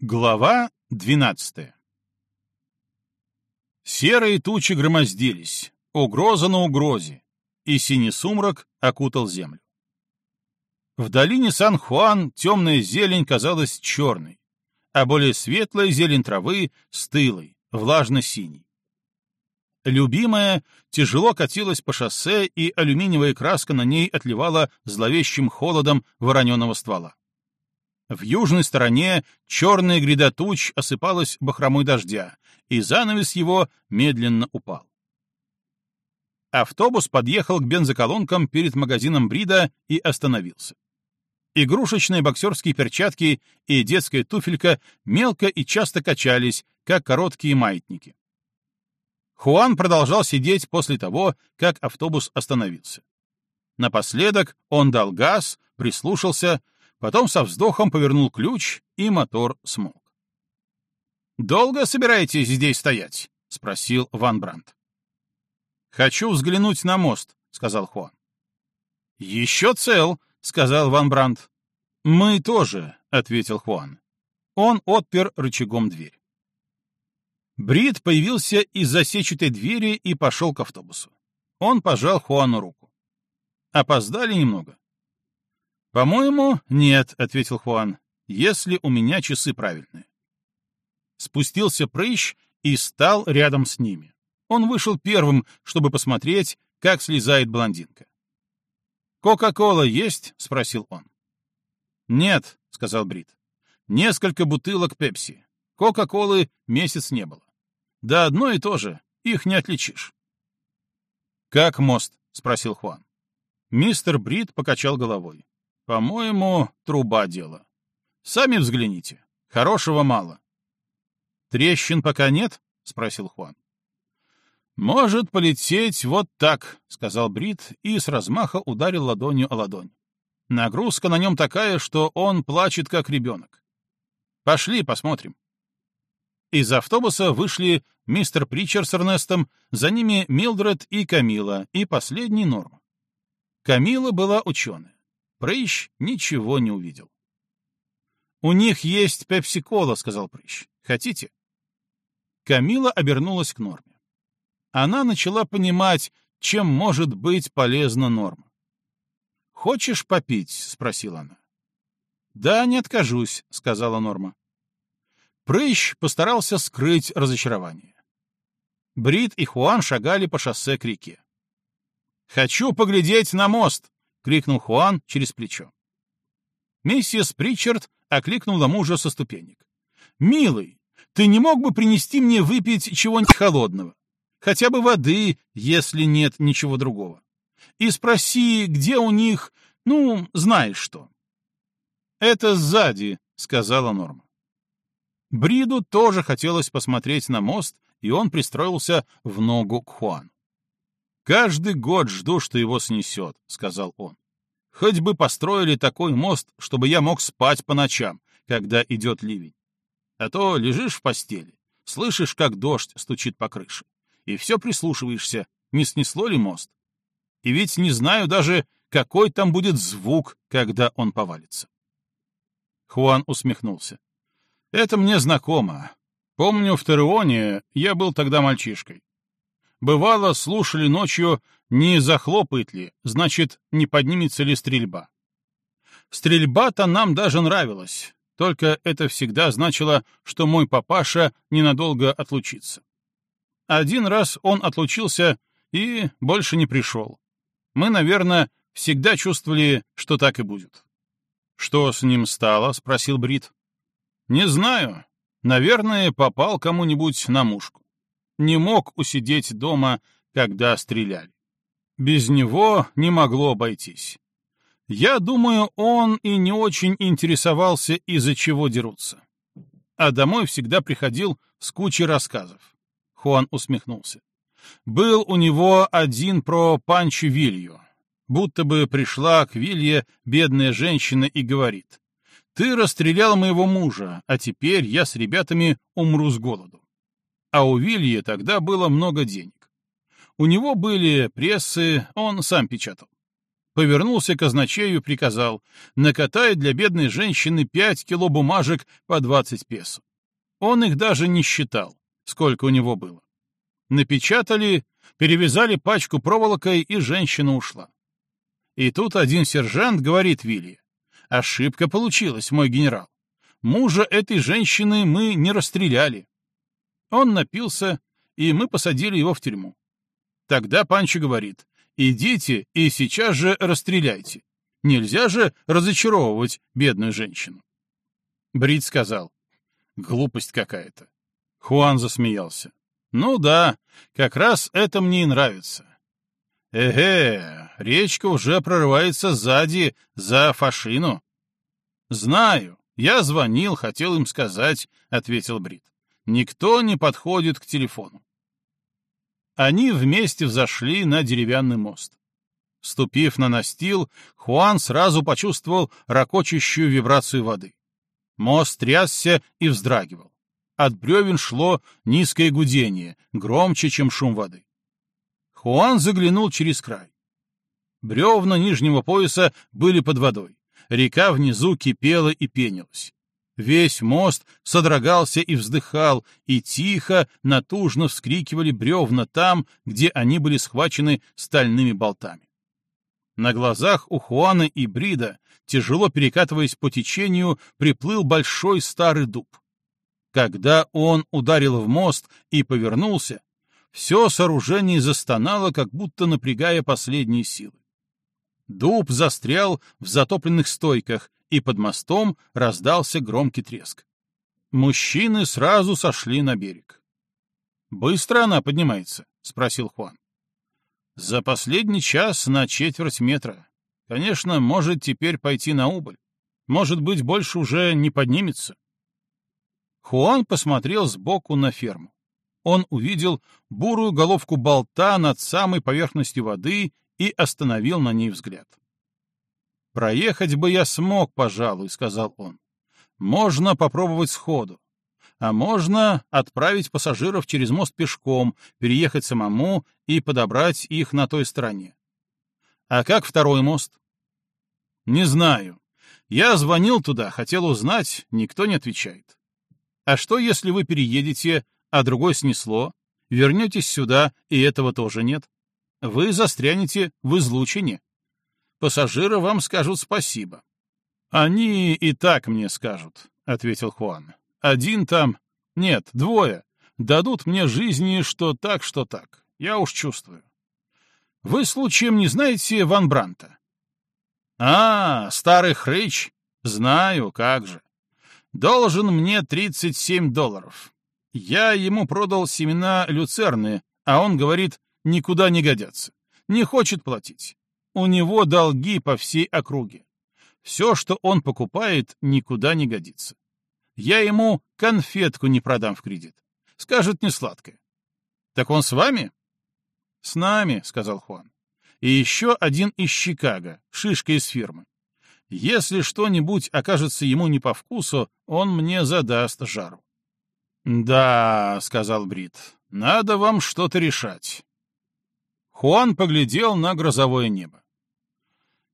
Глава двенадцатая Серые тучи громоздились, угроза на угрозе, и синий сумрак окутал землю. В долине Сан-Хуан темная зелень казалась черной, а более светлая зелень травы — стылой, влажно-синей. Любимая тяжело катилась по шоссе, и алюминиевая краска на ней отливала зловещим холодом вороненого ствола. В южной стороне черная гряда туч осыпалась бахромой дождя, и занавес его медленно упал. Автобус подъехал к бензоколонкам перед магазином Брида и остановился. Игрушечные боксерские перчатки и детская туфелька мелко и часто качались, как короткие маятники. Хуан продолжал сидеть после того, как автобус остановился. Напоследок он дал газ, прислушался, потом со вздохом повернул ключ, и мотор смолк. «Долго собираетесь здесь стоять?» — спросил Ван Брандт. «Хочу взглянуть на мост», — сказал Хуан. «Еще цел», — сказал Ван Брандт. «Мы тоже», — ответил Хуан. Он отпер рычагом дверь. Брит появился из-за сетчатой двери и пошел к автобусу. Он пожал Хуану руку. «Опоздали немного?» «По-моему, нет», — ответил Хуан, — «если у меня часы правильные». Спустился прыщ и стал рядом с ними. Он вышел первым, чтобы посмотреть, как слезает блондинка. «Кока-кола есть?» — спросил он. «Нет», — сказал Брит. «Несколько бутылок пепси. Кока-колы месяц не было. Да одно и то же, их не отличишь». «Как мост?» — спросил Хуан. Мистер Брит покачал головой. По-моему, труба дело. Сами взгляните. Хорошего мало. Трещин пока нет? спросил Хуан. Может полететь вот так, сказал Брит и с размаха ударил ладонью о ладонь. Нагрузка на нем такая, что он плачет как ребенок. Пошли, посмотрим. Из автобуса вышли мистер Причер с Эрнестом, за ними Милдред и Камила, и последний Норм. Камила была ученая. Прыщ ничего не увидел. «У них есть пепси-кола», — сказал Прыщ. «Хотите?» Камила обернулась к Норме. Она начала понимать, чем может быть полезна Норма. «Хочешь попить?» — спросила она. «Да, не откажусь», — сказала Норма. Прыщ постарался скрыть разочарование. Брит и Хуан шагали по шоссе к реке. «Хочу поглядеть на мост», — крикнул Хуан через плечо. Миссис Причард окликнула мужа со ступенек. «Милый, ты не мог бы принести мне выпить чего-нибудь холодного? Хотя бы воды, если нет ничего другого. И спроси, где у них, ну, знаешь что». «Это сзади», — сказала Норма. Бриду тоже хотелось посмотреть на мост, и он пристроился в ногу к Хуану. «Каждый год жду, что его снесет», — сказал он. «Хоть бы построили такой мост, чтобы я мог спать по ночам, когда идет ливень. А то лежишь в постели, слышишь, как дождь стучит по крыше, и все прислушиваешься, не снесло ли мост. И ведь не знаю даже, какой там будет звук, когда он повалится». Хуан усмехнулся. «Это мне знакомо. Помню, в Теруоне я был тогда мальчишкой. Бывало, слушали ночью, не захлопает ли, значит, не поднимется ли стрельба. Стрельба-то нам даже нравилась, только это всегда значило, что мой папаша ненадолго отлучится. Один раз он отлучился и больше не пришел. Мы, наверное, всегда чувствовали, что так и будет. «Что с ним стало?» — спросил Брит. «Не знаю. Наверное, попал кому-нибудь на мушку не мог усидеть дома, когда стреляли. Без него не могло обойтись. Я думаю, он и не очень интересовался, из-за чего дерутся. А домой всегда приходил с кучей рассказов. Хуан усмехнулся. Был у него один про Панчо Вилью. Будто бы пришла к Вилье бедная женщина и говорит, «Ты расстрелял моего мужа, а теперь я с ребятами умру с голоду». А у Вильи тогда было много денег. У него были прессы, он сам печатал. повернулся к казначею приказал накатай для бедной женщины пять кило бумажек по двадцать песо. Он их даже не считал, сколько у него было. Напечатали, перевязали пачку проволокой, и женщина ушла. И тут один сержант говорит Вилли, «Ошибка получилась, мой генерал. Мужа этой женщины мы не расстреляли». Он напился, и мы посадили его в тюрьму. Тогда Панчо говорит, идите и сейчас же расстреляйте. Нельзя же разочаровывать бедную женщину. Брит сказал, глупость какая-то. Хуан засмеялся. Ну да, как раз это мне и нравится. Эге, речка уже прорывается сзади, за фашину. Знаю, я звонил, хотел им сказать, — ответил Брит. Никто не подходит к телефону. Они вместе взошли на деревянный мост. Ступив на настил, Хуан сразу почувствовал ракочущую вибрацию воды. Мост трясся и вздрагивал. От бревен шло низкое гудение, громче, чем шум воды. Хуан заглянул через край. Бревна нижнего пояса были под водой. Река внизу кипела и пенилась. Весь мост содрогался и вздыхал, и тихо, натужно вскрикивали бревна там, где они были схвачены стальными болтами. На глазах у Хуана и Брида, тяжело перекатываясь по течению, приплыл большой старый дуб. Когда он ударил в мост и повернулся, все сооружение застонало, как будто напрягая последние силы. Дуб застрял в затопленных стойках, и под мостом раздался громкий треск. Мужчины сразу сошли на берег. «Быстро она поднимается?» — спросил Хуан. «За последний час на четверть метра. Конечно, может теперь пойти на убыль. Может быть, больше уже не поднимется». Хуан посмотрел сбоку на ферму. Он увидел бурую головку болта над самой поверхностью воды и остановил на ней взгляд. «Проехать бы я смог, пожалуй», — сказал он. «Можно попробовать сходу. А можно отправить пассажиров через мост пешком, переехать самому и подобрать их на той стороне. А как второй мост?» «Не знаю. Я звонил туда, хотел узнать, никто не отвечает. А что, если вы переедете, а другой снесло, вернетесь сюда, и этого тоже нет? Вы застрянете в излучине пассажиры вам скажут спасибо. Они и так мне скажут, ответил Хуан. Один там, нет, двое, дадут мне жизни что так, что так. Я уж чувствую. Вы случаем не знаете Ван Бранта? А, старый хрыч, знаю, как же. Должен мне 37 долларов. Я ему продал семена люцерны, а он говорит, никуда не годятся. Не хочет платить. У него долги по всей округе. Все, что он покупает, никуда не годится. Я ему конфетку не продам в кредит. Скажет не сладкое. Так он с вами? С нами, сказал Хуан. И еще один из Чикаго, шишка из фирмы. Если что-нибудь окажется ему не по вкусу, он мне задаст жару. «Да», — сказал Брит, — «надо вам что-то решать». Хуан поглядел на грозовое небо.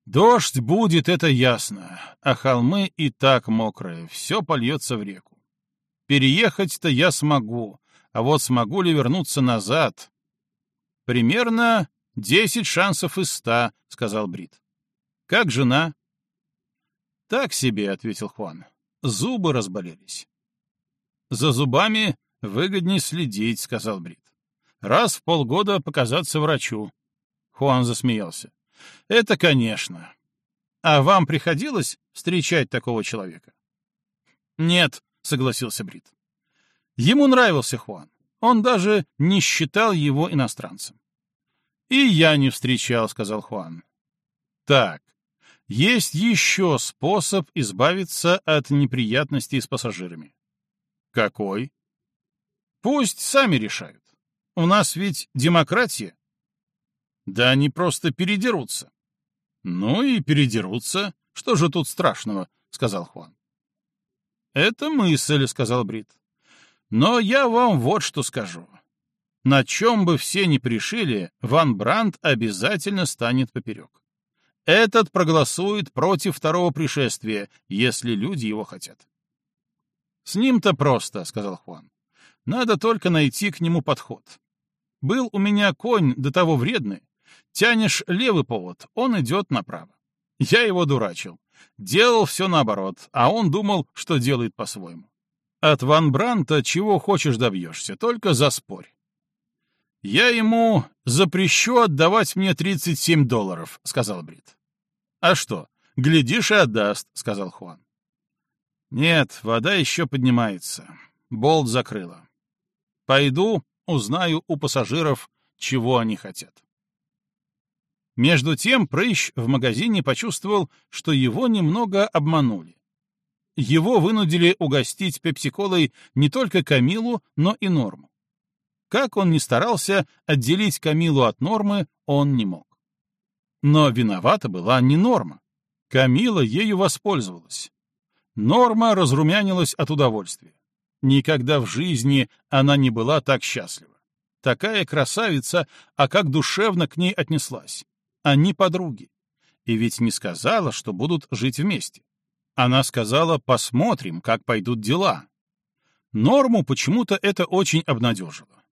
Дождь будет, это ясно, а холмы и так мокрые, все польется в реку. Переехать-то я смогу, а вот смогу ли вернуться назад? Примерно десять шансов из ста, — сказал Брит. Как жена? Так себе, — ответил Хуан. Зубы разболелись. За зубами выгоднее следить, — сказал Брит. Раз в полгода показаться врачу. Хуан засмеялся. Это, конечно. А вам приходилось встречать такого человека? Нет, согласился Брит. Ему нравился Хуан. Он даже не считал его иностранцем. И я не встречал, сказал Хуан. Так, есть еще способ избавиться от неприятностей с пассажирами. Какой? Пусть сами решают. У нас ведь демократия. Да они просто передерутся. Ну и передерутся. Что же тут страшного, сказал Хуан. Это мысль, сказал Брит. Но я вам вот что скажу. На чем бы все ни пришили, Ван Брандт обязательно станет поперек. Этот проголосует против второго пришествия, если люди его хотят. «С ним-то просто», — сказал Хуан. «Надо только найти к нему подход. Был у меня конь до того вредный. Тянешь левый повод, он идет направо. Я его дурачил. Делал все наоборот, а он думал, что делает по-своему. От Ван Бранта чего хочешь добьешься, только заспорь. «Я ему запрещу отдавать мне 37 долларов», — сказал Брит. «А что, глядишь и отдаст», — сказал Хуан. «Нет, вода еще поднимается. Болт закрыла. Пойду, узнаю у пассажиров, чего они хотят». Между тем Прыщ в магазине почувствовал, что его немного обманули. Его вынудили угостить пепсиколой не только Камилу, но и Норму. Как он ни старался отделить Камилу от Нормы, он не мог. Но виновата была не Норма. Камила ею воспользовалась. Норма разрумянилась от удовольствия. Никогда в жизни она не была так счастлива. Такая красавица, а как душевно к ней отнеслась. Они подруги. И ведь не сказала, что будут жить вместе. Она сказала, посмотрим, как пойдут дела. Норму почему-то это очень обнадежило.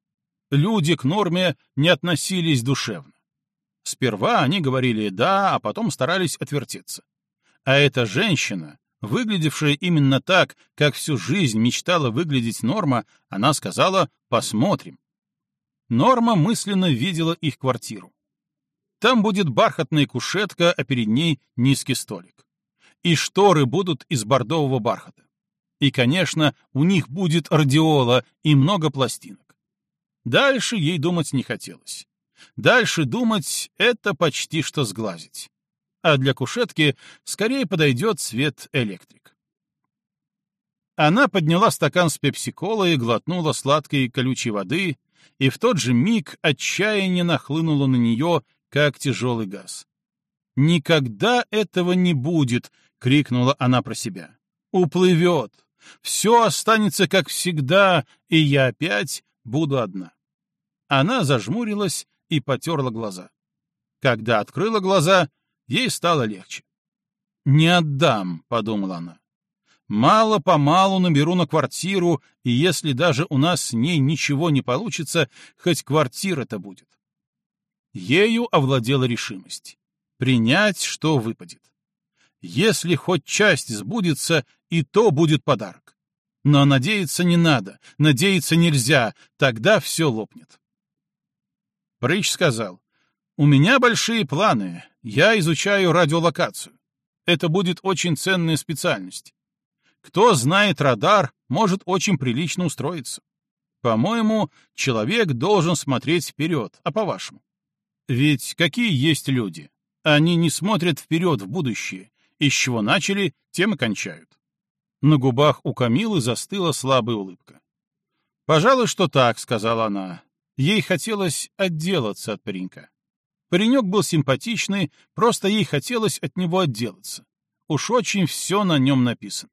Люди к норме не относились душевно. Сперва они говорили «да», а потом старались отвертеться. А эта женщина, выглядевшая именно так, как всю жизнь мечтала выглядеть Норма, она сказала «посмотрим». Норма мысленно видела их квартиру. Там будет бархатная кушетка, а перед ней низкий столик. И шторы будут из бордового бархата. И, конечно, у них будет радиола и много пластинок. Дальше ей думать не хотелось. Дальше думать — это почти что сглазить. А для кушетки скорее подойдет свет электрик. Она подняла стакан с пепси-колой, глотнула сладкой колючей воды, и в тот же миг отчаяние нахлынуло на нее, как тяжелый газ. «Никогда этого не будет!» — крикнула она про себя. «Уплывет! Все останется как всегда, и я опять буду одна». Она зажмурилась и потерла глаза. Когда открыла глаза, ей стало легче. «Не отдам», — подумала она. «Мало-помалу наберу на квартиру, и если даже у нас с ней ничего не получится, хоть квартира-то будет. Ею овладела решимость. Принять, что выпадет. Если хоть часть сбудется, и то будет подарок. Но надеяться не надо, надеяться нельзя, тогда все лопнет. Прыщ сказал, «У меня большие планы, я изучаю радиолокацию. Это будет очень ценная специальность. Кто знает радар, может очень прилично устроиться. По-моему, человек должен смотреть вперед, а по-вашему? Ведь какие есть люди? Они не смотрят вперед в будущее, и с чего начали, тем и кончают. На губах у Камилы застыла слабая улыбка. «Пожалуй, что так», — сказала она. Ей хотелось отделаться от паренька. Паренек был симпатичный, просто ей хотелось от него отделаться. Уж очень все на нем написано.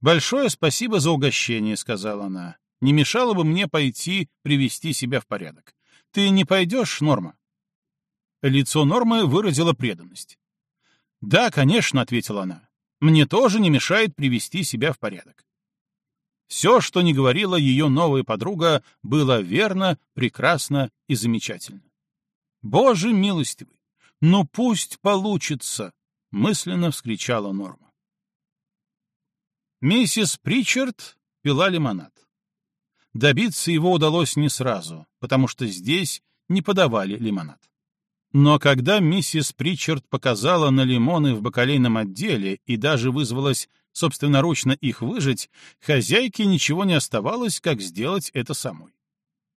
«Большое спасибо за угощение», — сказала она. «Не мешало бы мне пойти привести себя в порядок. Ты не пойдешь, Норма?» Лицо Нормы выразило преданность. «Да, конечно», — ответила она. «Мне тоже не мешает привести себя в порядок». Все, что не говорила ее новая подруга, было верно, прекрасно и замечательно. «Боже милостивый! Ну пусть получится!» — мысленно вскричала Норма. Миссис Причард пила лимонад. Добиться его удалось не сразу, потому что здесь не подавали лимонад. Но когда миссис Причард показала на лимоны в бакалейном отделе и даже вызвалась собственноручно их выжать, хозяйке ничего не оставалось, как сделать это самой.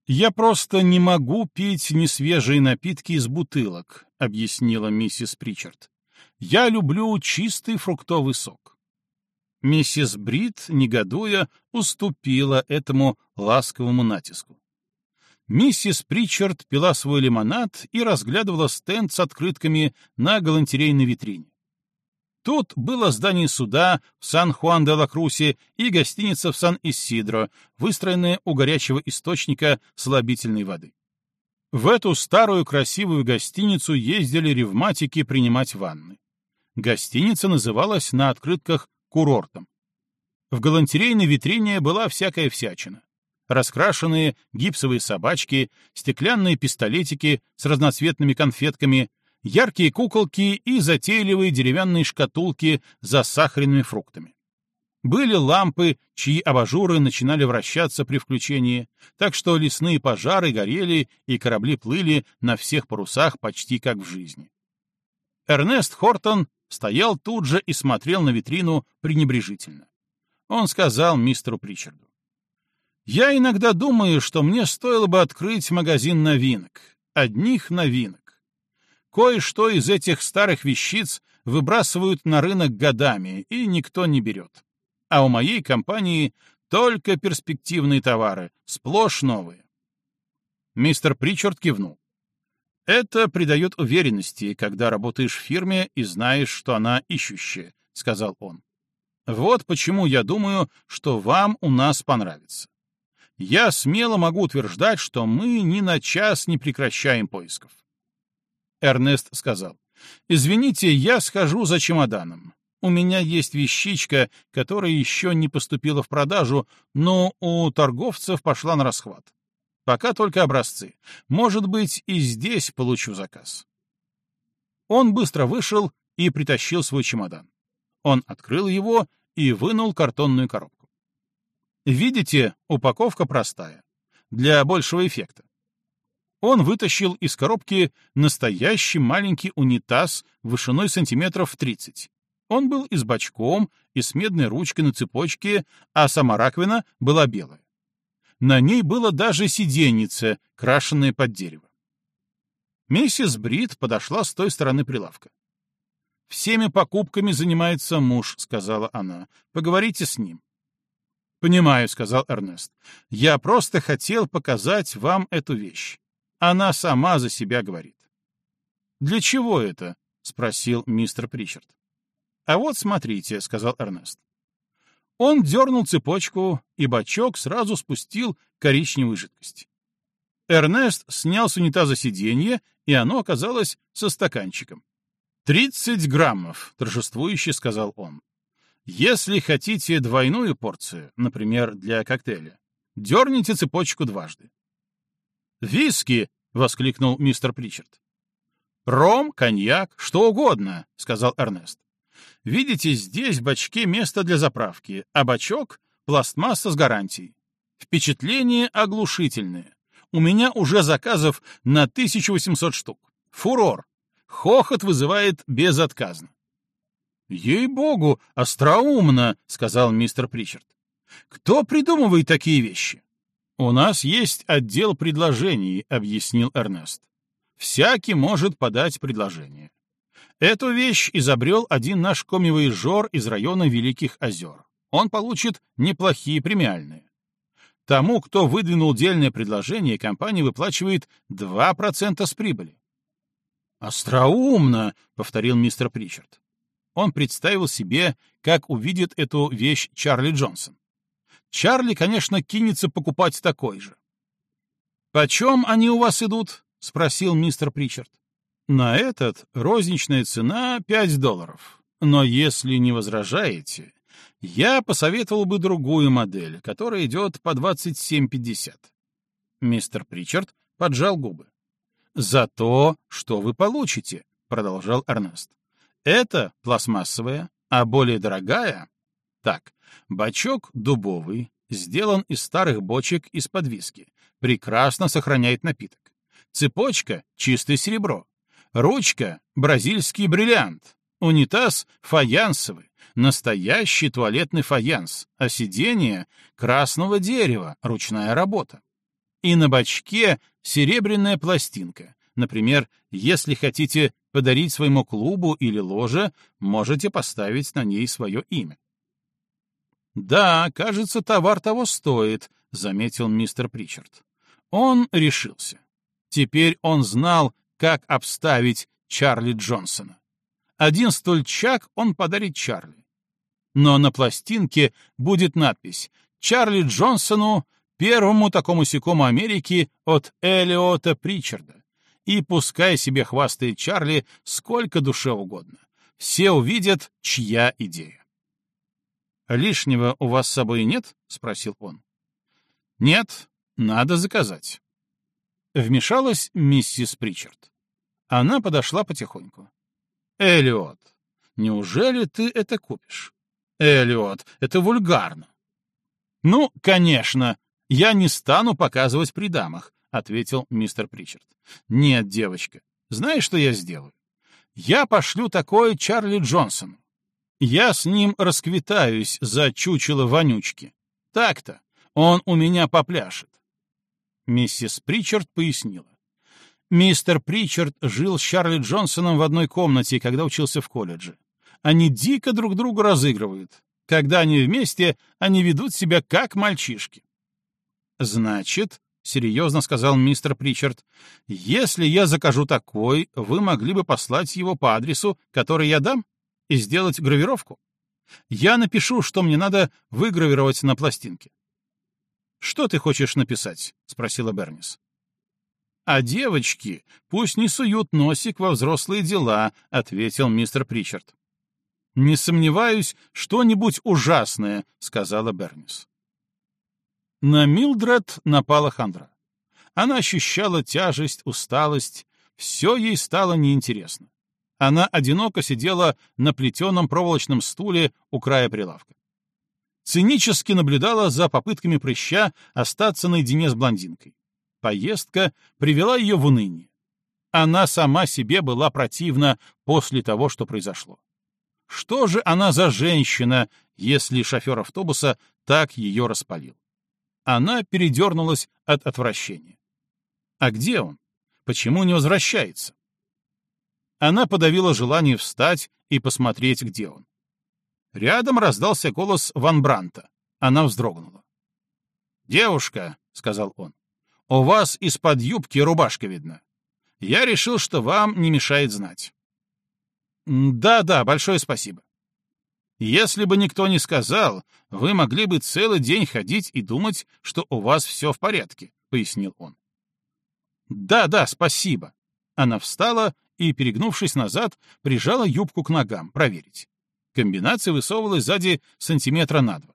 «Я просто не могу пить несвежие напитки из бутылок», — объяснила миссис Причард. «Я люблю чистый фруктовый сок». Миссис Брит, негодуя, уступила этому ласковому натиску. Миссис Причард пила свой лимонад и разглядывала стенд с открытками на галантерейной витрине. Тут было здание суда в Сан-Хуан-де-Ла-Крусе и гостиница в Сан-Исидро, выстроенная у горячего источника слабительной воды. В эту старую красивую гостиницу ездили ревматики принимать ванны. Гостиница называлась на открытках курортом. В галантерейной витрине была всякая всячина. Раскрашенные гипсовые собачки, стеклянные пистолетики с разноцветными конфетками, яркие куколки и затейливые деревянные шкатулки с засахаренными фруктами. Были лампы, чьи абажуры начинали вращаться при включении, так что лесные пожары горели и корабли плыли на всех парусах почти как в жизни. Эрнест Хортон стоял тут же и смотрел на витрину пренебрежительно. Он сказал мистеру Причарду. «Я иногда думаю, что мне стоило бы открыть магазин новинок, одних новинок. Кое-что из этих старых вещиц выбрасывают на рынок годами, и никто не берет а у моей компании только перспективные товары, сплошь новые. Мистер Причард кивнул. «Это придает уверенности, когда работаешь в фирме и знаешь, что она ищущая», — сказал он. «Вот почему я думаю, что вам у нас понравится. Я смело могу утверждать, что мы ни на час не прекращаем поисков». Эрнест сказал, «Извините, я схожу за чемоданом. У меня есть вещичка, которая еще не поступила в продажу, но у торговцев пошла на расхват. Пока только образцы. Может быть, и здесь получу заказ. Он быстро вышел и притащил свой чемодан. Он открыл его и вынул картонную коробку. Видите, упаковка простая. Для большего эффекта. Он вытащил из коробки настоящий маленький унитаз вышиной сантиметров 30 он был и с бачком, и с медной ручкой на цепочке, а сама раковина была белая. На ней было даже сиденьице, крашенное под дерево. Миссис Брит подошла с той стороны прилавка. «Всеми покупками занимается муж», — сказала она. «Поговорите с ним». «Понимаю», — сказал Эрнест. «Я просто хотел показать вам эту вещь. Она сама за себя говорит». «Для чего это?» — спросил мистер Причард. «А вот смотрите», — сказал Эрнест. Он дернул цепочку, и бачок сразу спустил коричневую жидкость. Эрнест снял с унитаза сиденье, и оно оказалось со стаканчиком. «Тридцать граммов», — торжествующе сказал он. «Если хотите двойную порцию, например, для коктейля, дерните цепочку дважды». «Виски!» — воскликнул мистер Причард. «Ром, коньяк, что угодно», — сказал Эрнест. Видите, здесь в бачке место для заправки, а бачок — пластмасса с гарантией. Впечатление оглушительное. У меня уже заказов на 1800 штук. Фурор. Хохот вызывает безотказно. «Ей-богу, остроумно», — сказал мистер Причард. «Кто придумывает такие вещи?» «У нас есть отдел предложений», — объяснил Эрнест. «Всякий может подать предложение. Эту вещь изобрел один наш комивоежор из района Великих озер. Он получит неплохие премиальные. Тому, кто выдвинул дельное предложение, компания выплачивает 2% с прибыли. «Остроумно», — повторил мистер Причард. Он представил себе, как увидит эту вещь Чарли Джонсон. Чарли, конечно, кинется покупать такой же. «Почем они у вас идут?» — спросил мистер Причард. На этот розничная цена 5 долларов. Но если не возражаете, я посоветовал бы другую модель, которая идет по 27,50. Мистер Причард поджал губы. «За то, что вы получите», — продолжал Эрнест. «Это пластмассовая, а более дорогая...» Так, бачок дубовый, сделан из старых бочек из-под виски, прекрасно сохраняет напиток. Цепочка — чистое серебро, Ручка — бразильский бриллиант. Унитаз — фаянсовый, настоящий туалетный фаянс, а сиденье — красного дерева, ручная работа. И на бачке серебряная пластинка. Например, если хотите подарить своему клубу или ложе, можете поставить на ней свое имя. «Да, кажется, товар того стоит», — заметил мистер Причард. Он решился. Теперь он знал, как обставить Чарли Джонсона. Один стульчак он подарит Чарли. Но на пластинке будет надпись «Чарли Джонсону первому такому сякому Америки от Элиота Причарда. И пускай себе хвастает Чарли сколько душе угодно. Все увидят, чья идея. «Лишнего у вас с собой нет?» — спросил он. «Нет, надо заказать». Вмешалась миссис Причард. Она подошла потихоньку. «Эллиот, неужели ты это купишь?» «Эллиот, это вульгарно». «Ну, конечно, я не стану показывать при дамах», — ответил мистер Причард. «Нет, девочка, знаешь, что я сделаю? Я пошлю такое Чарли Джонсону. Я с ним расквитаюсь за чучело вонючки. Так-то, он у меня попляшет. Миссис Причард пояснила. Мистер Причард жил с Чарли Джонсоном в одной комнате, когда учился в колледже. Они дико друг друга разыгрывают. Когда они вместе, они ведут себя как мальчишки. Значит, — серьезно сказал мистер Причард, — если я закажу такой, вы могли бы послать его по адресу, который я дам? И сделать гравировку? Я напишу, что мне надо выгравировать на пластинке. «Что ты хочешь написать?» — спросила Бернис. «А девочки пусть не суют носик во взрослые дела», — ответил мистер Причард. «Не сомневаюсь, что-нибудь ужасное», — сказала Бернис. На Милдред напала хандра. Она ощущала тяжесть, усталость, все ей стало неинтересно. Она одиноко сидела на плетеном проволочном стуле у края прилавка. Цинически наблюдала за попытками прыща остаться наедине с блондинкой. Поездка привела ее в уныние. Она сама себе была противна после того, что произошло. Что же она за женщина, если шофер автобуса так ее распалил? Она передернулась от отвращения. А где он? Почему не возвращается? Она подавила желание встать и посмотреть, где он. Рядом раздался голос Ван Бранта. Она вздрогнула. «Девушка», — сказал он, — «у вас из-под юбки рубашка видна. Я решил, что вам не мешает знать». «Да-да, большое спасибо». «Если бы никто не сказал, вы могли бы целый день ходить и думать, что у вас все в порядке», — пояснил он. «Да-да, спасибо». Она встала и, перегнувшись назад, прижала юбку к ногам, проверить. Комбинация высовывалась сзади сантиметра на два.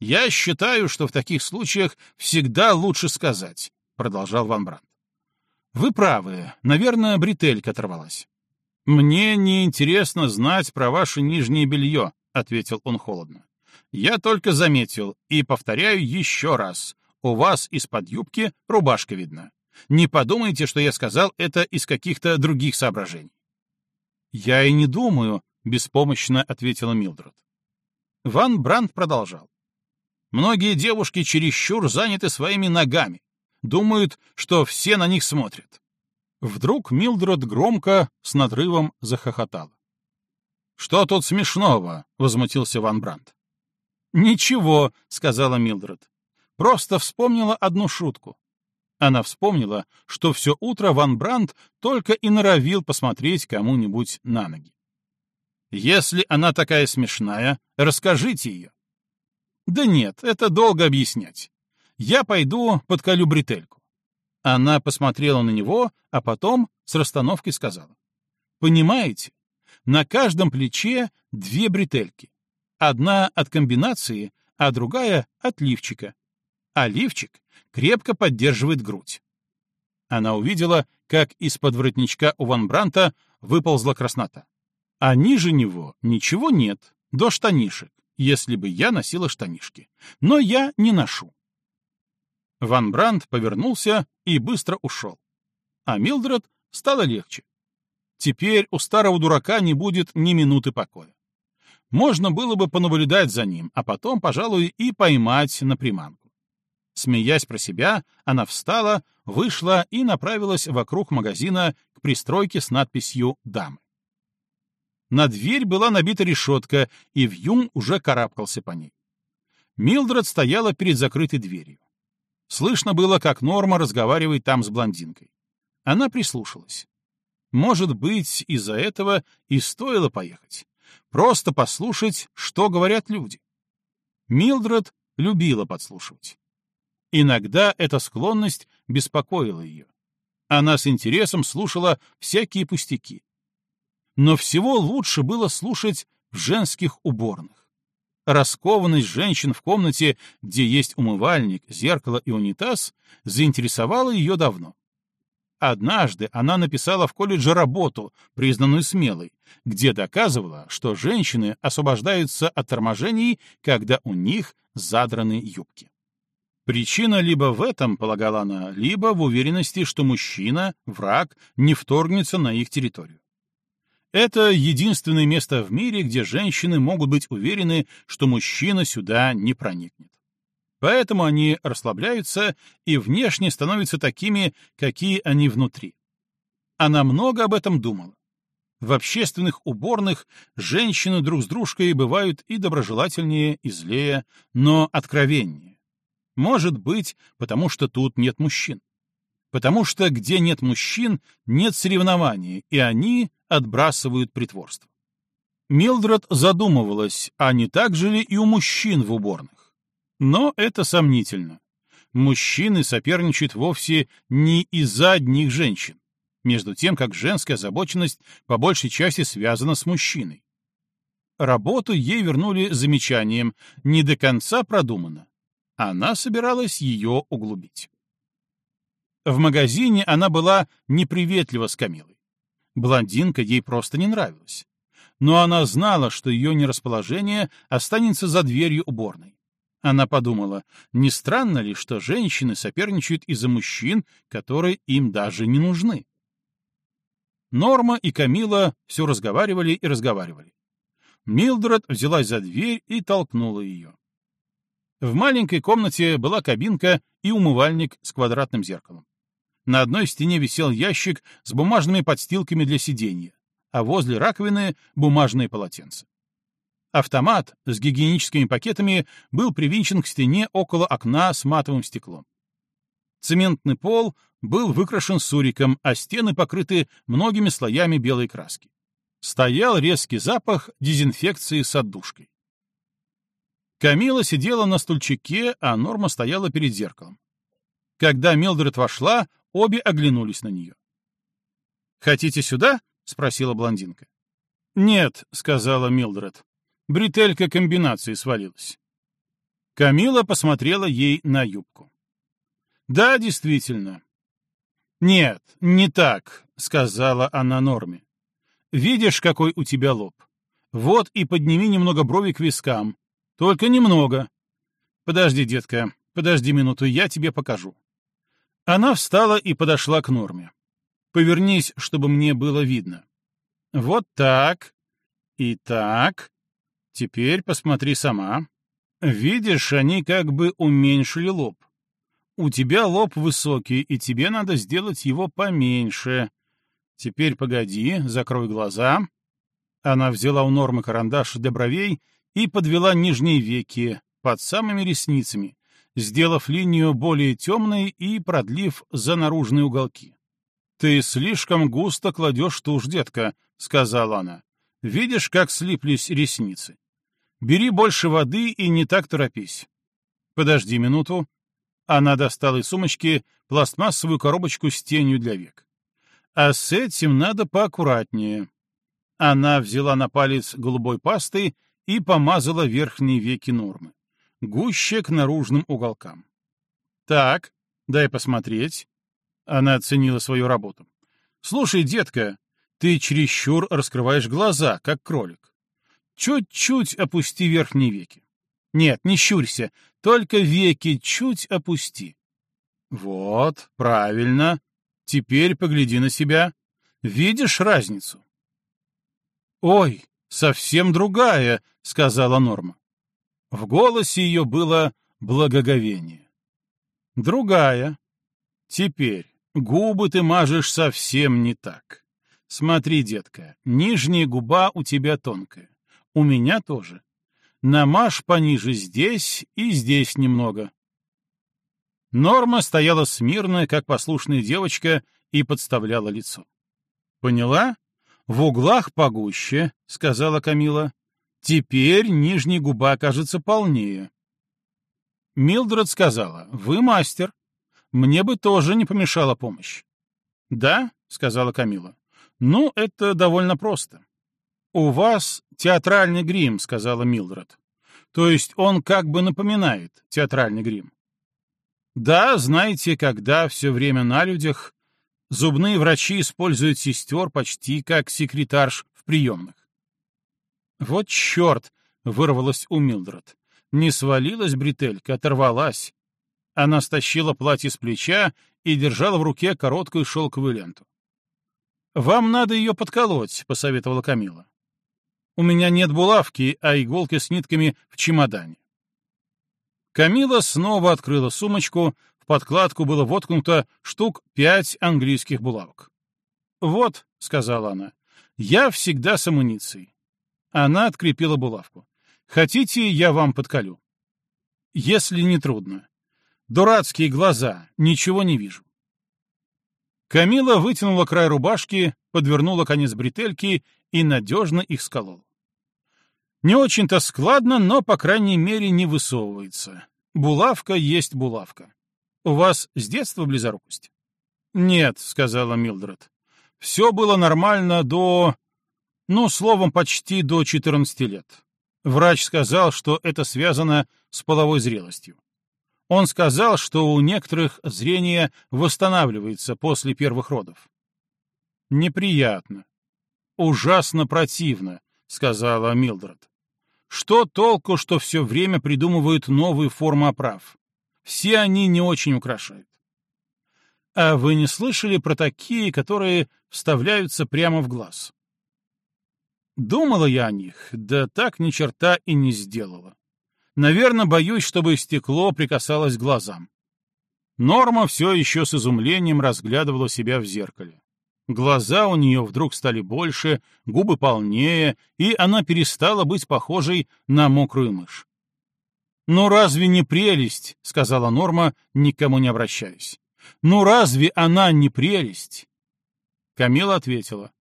«Я считаю, что в таких случаях всегда лучше сказать», — продолжал Ван Брандт. «Вы правы. Наверное, бретелька оторвалась». «Мне не интересно знать про ваше нижнее белье», — ответил он холодно. «Я только заметил и повторяю еще раз. У вас из-под юбки рубашка видна. Не подумайте, что я сказал это из каких-то других соображений. Я и не думаю, беспомощно ответила Милдред. Ван Брандт продолжал. Многие девушки чересчур заняты своими ногами, думают, что все на них смотрят. Вдруг Милдред громко, с надрывом захохотала. «Что тут смешного?» — возмутился Ван Брандт. «Ничего», — сказала Милдред. «Просто вспомнила одну шутку. Она вспомнила, что все утро Ван Брандт только и норовил посмотреть кому-нибудь на ноги. «Если она такая смешная, расскажите ее». «Да нет, это долго объяснять. Я пойду подколю бретельку». Она посмотрела на него, а потом с расстановкой сказала. «Понимаете, на каждом плече две бретельки. Одна от комбинации, а другая от лифчика. А лифчик крепко поддерживает грудь. Она увидела, как из-под воротничка у Ван Бранта выползла краснота. А ниже него ничего нет, до штанишек, если бы я носила штанишки. Но я не ношу. Ван Брандт повернулся и быстро ушел. А Милдред стало легче. Теперь у старого дурака не будет ни минуты покоя. Можно было бы понаблюдать за ним, а потом, пожалуй, и поймать на приманку. Смеясь про себя, она встала, вышла и направилась вокруг магазина к пристройке с надписью «Дамы». На дверь была набита решетка, и Вьюн уже карабкался по ней. Милдред стояла перед закрытой дверью. Слышно было, как Норма разговаривает там с блондинкой. Она прислушалась. Может быть, из-за этого и стоило поехать. Просто послушать, что говорят люди. Милдред любила подслушивать. Иногда эта склонность беспокоила ее. Она с интересом слушала всякие пустяки. Но всего лучше было слушать в женских уборных. Раскованность женщин в комнате, где есть умывальник, зеркало и унитаз, заинтересовала ее давно. Однажды она написала в колледже работу, признанную смелой, где доказывала, что женщины освобождаются от торможений, когда у них задраны юбки. Причина либо в этом, полагала она, либо в уверенности, что мужчина, враг, не вторгнется на их территорию. Это единственное место в мире, где женщины могут быть уверены, что мужчина сюда не проникнет. Поэтому они расслабляются и внешне становятся такими, какие они внутри. Она много об этом думала. В общественных уборных женщины друг с дружкой бывают и доброжелательнее, и злее, но откровеннее. Может быть, потому что тут нет мужчин. Потому что где нет мужчин, нет соревнования, и они отбрасывают притворство. Милдред задумывалась, а не так же ли и у мужчин в уборных? Но это сомнительно. Мужчины соперничают вовсе не из-за одних женщин, между тем как женская озабоченность по большей части связана с мужчиной. Работу ей вернули замечанием «не до конца продумано». Она собиралась ее углубить. В магазине она была неприветлива с Камилой. Блондинка ей просто не нравилась. Но она знала, что ее нерасположение останется за дверью уборной. Она подумала, не странно ли, что женщины соперничают из-за мужчин, которые им даже не нужны. Норма и Камила все разговаривали и разговаривали. Милдред взялась за дверь и толкнула ее. В маленькой комнате была кабинка и умывальник с квадратным зеркалом. На одной стене висел ящик с бумажными подстилками для сиденья, а возле раковины — бумажные полотенца. Автомат с гигиеническими пакетами был привинчен к стене около окна с матовым стеклом. Цементный пол был выкрашен суриком, а стены покрыты многими слоями белой краски. Стоял резкий запах дезинфекции с отдушкой. Камила сидела на стульчике, а Норма стояла перед зеркалом. Когда Милдред вошла, обе оглянулись на нее. «Хотите сюда?» — спросила блондинка. «Нет», — сказала Милдред. Бретелька комбинации свалилась. Камила посмотрела ей на юбку. Да, действительно. Нет, не так, сказала она Норме. Видишь, какой у тебя лоб? Вот и подними немного брови к вискам. Только немного. Подожди, детка, подожди минуту, я тебе покажу. Она встала и подошла к Норме. Повернись, чтобы мне было видно. Вот так. И так. Теперь посмотри сама. Видишь, они как бы уменьшили лоб. У тебя лоб высокий, и тебе надо сделать его поменьше. Теперь погоди, закрой глаза. Она взяла у Нормы карандаш для бровей и подвела нижние веки под самыми ресницами, сделав линию более темной и продлив за наружные уголки. «Ты слишком густо кладешь тушь, детка», — сказала она. «Видишь, как слиплись ресницы? Бери больше воды и не так торопись. Подожди минуту. Она достала из сумочки пластмассовую коробочку с тенью для век. А с этим надо поаккуратнее. Она взяла на палец голубой пасты и помазала верхние веки нормы. Гуще к наружным уголкам. Так, дай посмотреть. Она оценила свою работу. Слушай, детка, ты чересчур раскрываешь глаза, как кролик. Чуть-чуть опусти верхние веки. Нет, не щурься, только веки чуть опусти. Вот, правильно. Теперь погляди на себя. Видишь разницу? Ой, совсем другая, сказала Норма. В голосе ее было благоговение. Другая. Теперь губы ты мажешь совсем не так. Смотри, детка, нижняя губа у тебя тонкая. У меня тоже. Намажь пониже здесь и здесь немного. Норма стояла смирно, как послушная девочка, и подставляла лицо. «Поняла? В углах погуще», — сказала Камила. «Теперь нижняя губа кажется полнее». Милдред сказала, «Вы мастер. Мне бы тоже не помешала помощь». «Да», — сказала Камила. «Ну, это довольно просто». «У вас театральный грим», — сказала Милдред. «То есть он как бы напоминает театральный грим». «Да, знаете, когда все время на людях, зубные врачи используют сестер почти как секретарш в приемных». «Вот черт!» — вырвалось у Милдред. Не свалилась бретелька, оторвалась. Она стащила платье с плеча и держала в руке короткую шелковую ленту. «Вам надо ее подколоть», — посоветовала Камила. «У меня нет булавки, а иголки с нитками в чемодане». Камила снова открыла сумочку, подкладку было воткнуто штук пять английских булавок. «Вот», — сказала она, — «я всегда с амуницией». Она открепила булавку. «Хотите, я вам подколю?» «Если не трудно. Дурацкие глаза, ничего не вижу». Камила вытянула край рубашки, подвернула конец бретельки и надежно их сколола. Не очень-то складно, но, по крайней мере, не высовывается. Булавка есть булавка. У вас с детства близорукость? Нет, сказала Милдред. Все было нормально до... Ну, словом, почти до 14 лет. Врач сказал, что это связано с половой зрелостью. Он сказал, что у некоторых зрение восстанавливается после первых родов. Неприятно. Ужасно противно, сказала Милдред. Что толку, что все время придумывают новые формы оправ? Все они не очень украшают. А вы не слышали про такие, которые вставляются прямо в глаз? Думала я о них, да так ни черта и не сделала. Наверное, боюсь, чтобы стекло прикасалось к глазам. Норма все еще с изумлением разглядывала себя в зеркале. Глаза у нее вдруг стали больше, губы полнее, и она перестала быть похожей на мокрую мышь. «Ну разве не прелесть?» — сказала Норма, никому не обращаясь. «Ну разве она не прелесть?» Камила ответила.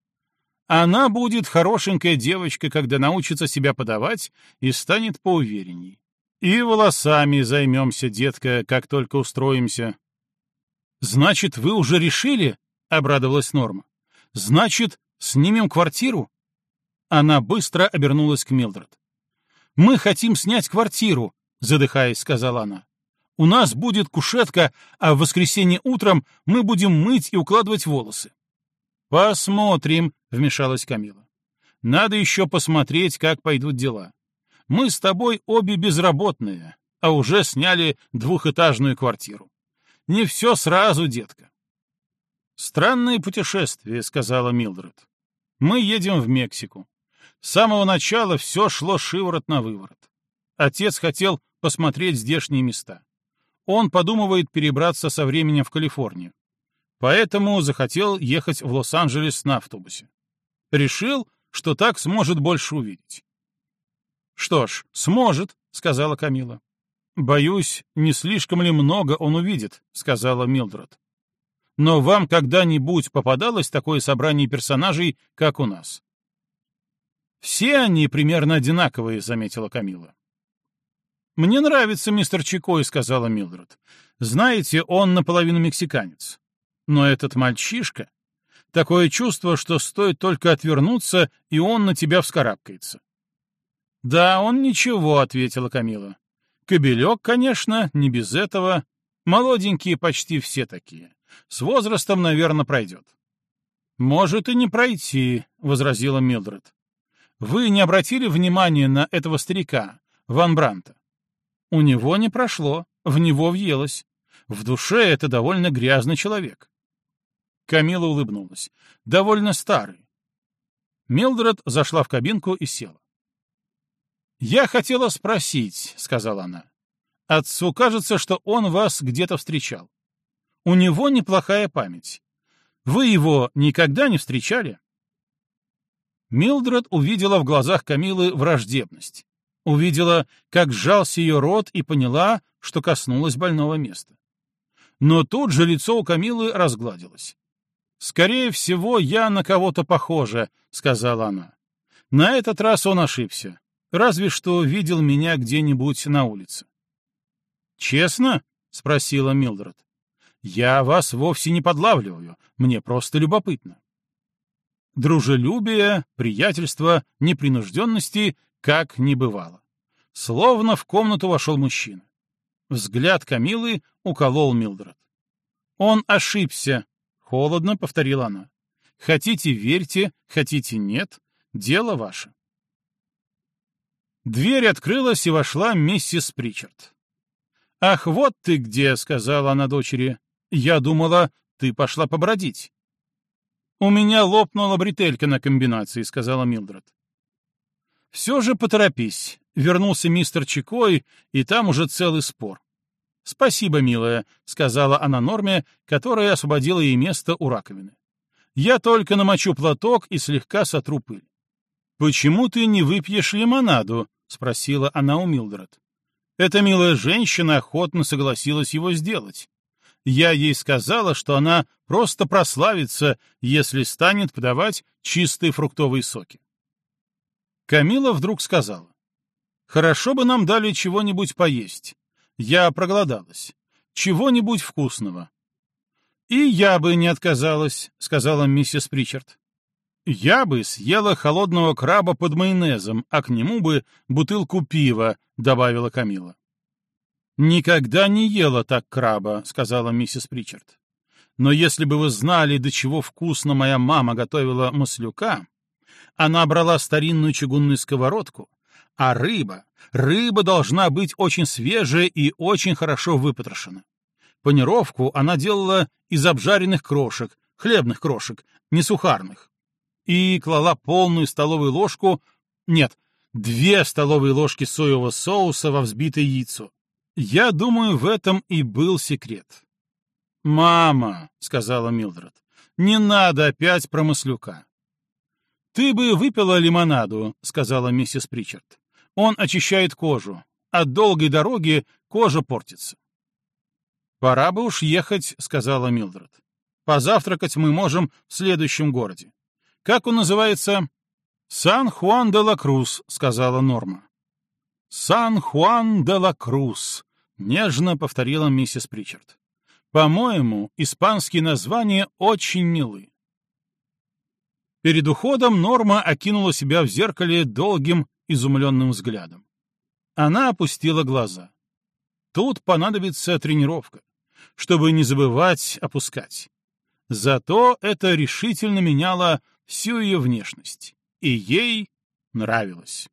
«Она будет хорошенькая девочка, когда научится себя подавать и станет поуверенней. И волосами займемся, детка, как только устроимся. Значит, вы уже решили? Обрадовалась Норма. Значит, снимем квартиру? Она быстро обернулась к Милдред. Мы хотим снять квартиру, задыхаясь, сказала она. У нас будет кушетка, а в воскресенье утром мы будем мыть и укладывать волосы. Посмотрим, вмешалась Камила. Надо еще посмотреть, как пойдут дела. Мы с тобой обе безработные, а уже сняли двухэтажную квартиру. Не все сразу, детка. Странное путешествие, сказала Милдред. Мы едем в Мексику. С самого начала все шло шиворот на выворот. Отец хотел посмотреть здешние места. Он подумывает перебраться со временем в Калифорнию. Поэтому захотел ехать в Лос-Анджелес на автобусе. Решил, что так сможет больше увидеть. «Что ж, сможет», — сказала Камила. «Боюсь, не слишком ли много он увидит», — сказала Милдред. «Но вам когда-нибудь попадалось такое собрание персонажей, как у нас?» «Все они примерно одинаковые», — заметила Камила. «Мне нравится мистер Чикой», — сказала Милдред. «Знаете, он наполовину мексиканец. Но этот мальчишка... Такое чувство, что стоит только отвернуться, и он на тебя вскарабкается. «Да, он ничего», — ответила Камила. «Кобелек, конечно, не без этого. Молоденькие почти все такие. С возрастом, наверное, пройдет». «Может и не пройти», — возразила Милдред. «Вы не обратили внимания на этого старика, Ван Бранта? У него не прошло, в него въелось. В душе это довольно грязный человек». Камила улыбнулась. «Довольно старый». Милдред зашла в кабинку и села. «Я хотела спросить», — сказала она. «Отцу кажется, что он вас где-то встречал. У него неплохая память. Вы его никогда не встречали?» Милдред увидела в глазах Камилы враждебность. Увидела, как сжался ее рот и поняла, что коснулась больного места. Но тут же лицо у Камилы разгладилось. «Скорее всего, я на кого-то похожа», — сказала она. На этот раз он ошибся разве что видел меня где-нибудь на улице. Честно? спросила Милдред. Я вас вовсе не подлавливаю, мне просто любопытно. Дружелюбие, приятельство, непринужденности как не бывало. Словно в комнату вошел мужчина. Взгляд Камилы уколол Милдред. «Он ошибся», — холодно повторила она. «Хотите — верьте, хотите — нет. Дело ваше». Дверь открылась, и вошла миссис Причард. «Ах, вот ты где!» — сказала она дочери. «Я думала, ты пошла побродить». «У меня лопнула бретелька на комбинации», — сказала Милдред. «Все же поторопись», — вернулся мистер Чикой, и там уже целый спор. «Спасибо, милая», — сказала она Норме, которая освободила ей место у раковины. «Я только намочу платок и слегка сотру пыль». «Почему ты не выпьешь лимонаду?» — спросила она у Милдред. Эта милая женщина охотно согласилась его сделать. Я ей сказала, что она просто прославится, если станет подавать чистые фруктовые соки. Камила вдруг сказала. «Хорошо бы нам дали чего-нибудь поесть. Я проголодалась. Чего-нибудь вкусного». «И я бы не отказалась», — сказала миссис Причард. «Я бы съела холодного краба под майонезом, а к нему бы бутылку пива», — добавила Камила. «Никогда не ела так краба», — сказала миссис Причард. «Но если бы вы знали, до чего вкусно моя мама готовила маслюка, она брала старинную чугунную сковородку, а рыба, рыба должна быть очень свежая и очень хорошо выпотрошена. Панировку она делала из обжаренных крошек, хлебных крошек, не сухарных, и клала полную столовую ложку, нет, две столовые ложки соевого соуса во взбитое яйцо. Я думаю, в этом и был секрет. «Мама», — сказала Милдред, — «не надо опять про маслюка. «Ты бы выпила лимонаду», — сказала миссис Причард. «Он очищает кожу. От долгой дороги кожа портится». «Пора бы уж ехать», — сказала Милдред. «Позавтракать мы можем в следующем городе. Как он называется?» «Сан-Хуан де ла Круз», — сказала Норма. «Сан-Хуан де ла Круз», — нежно повторила миссис Причард. «По-моему, испанские названия очень милы. Перед уходом Норма окинула себя в зеркале долгим, изумленным взглядом. Она опустила глаза. Тут понадобится тренировка, чтобы не забывать опускать. Зато это решительно меняло всю ее внешность, и ей нравилось.